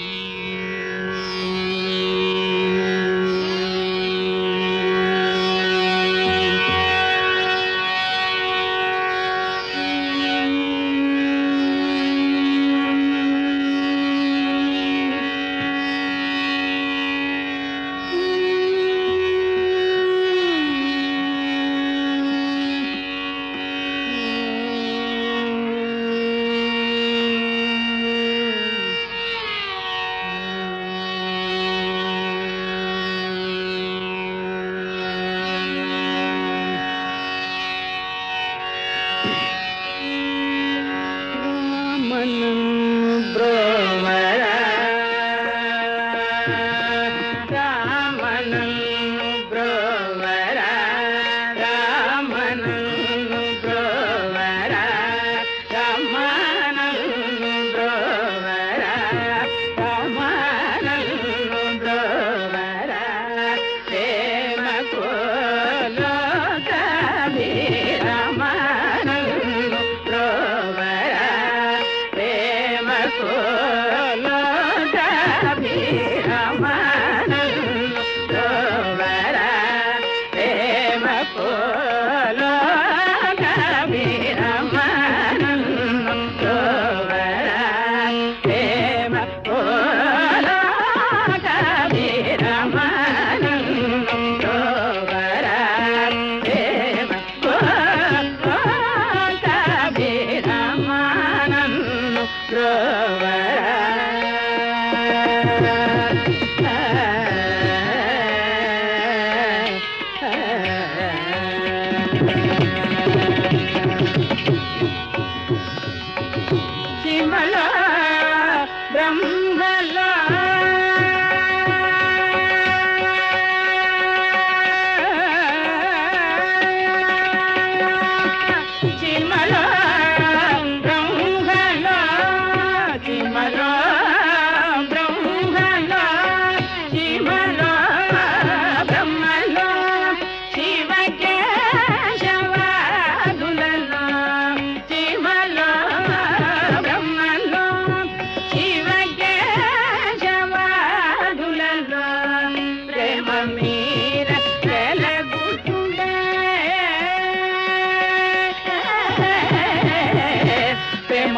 Yeah.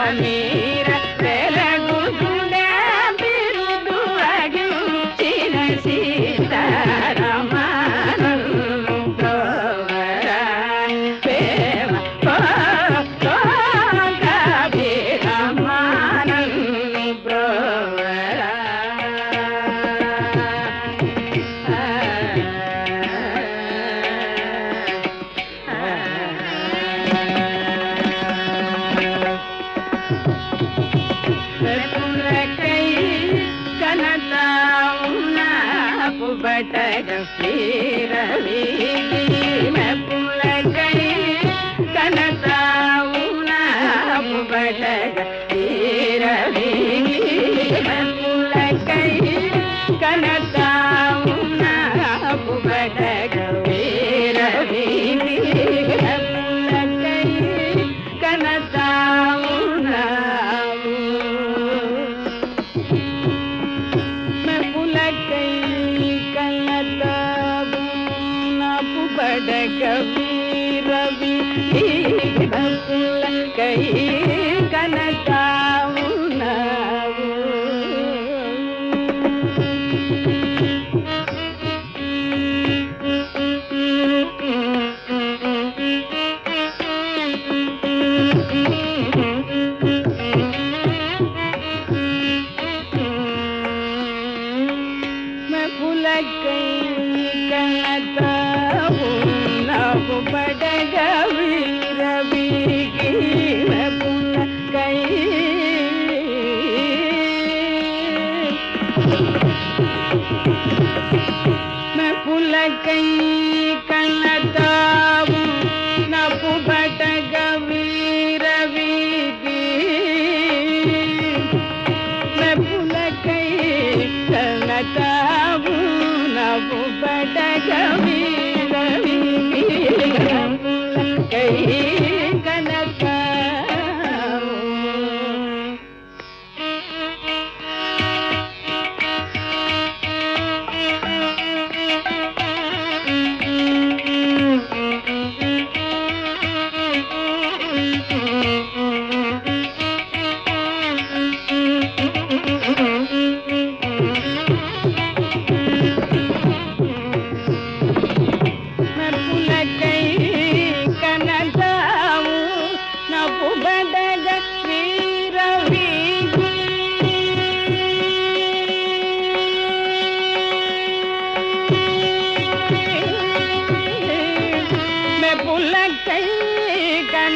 மணி ఉన్నాపు బటగ कवि रवि कही कनका।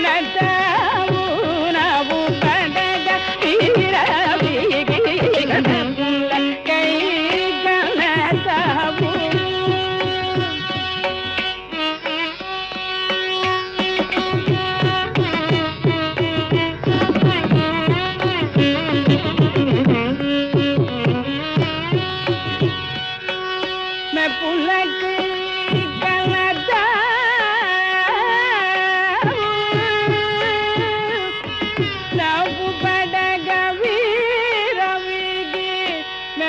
மனதா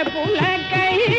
पुल कही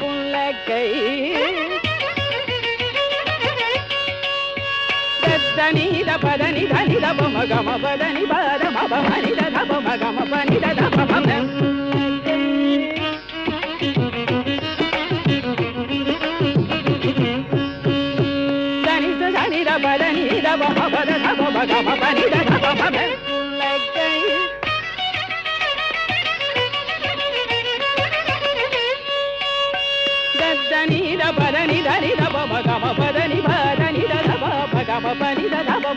పులకై దని పదని ధని దప మగమ పదని పద మప మని దప మగమ పని దప మప దని దని దప దని దప మప దప మగమ పని దప మప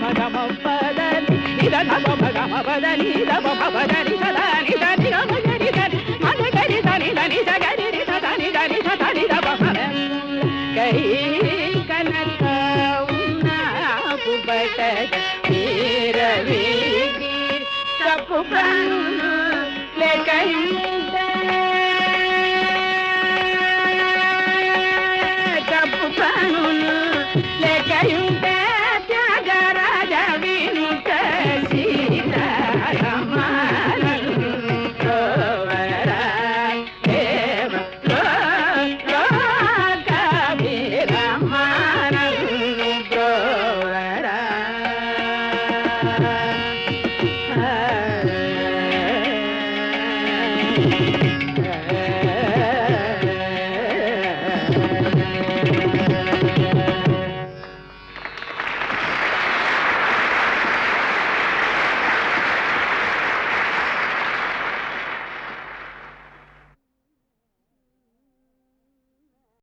మగమవదని ఇద నవ మగమవదని ఇద మగమవదని సదాని దాని గమగరి దాని మగరి దాని దాని సగరి సదాని దాని సదాని దవ కరి కనక ఉన్నాపు బట వీరవేగి తప్పు ప్రాణులు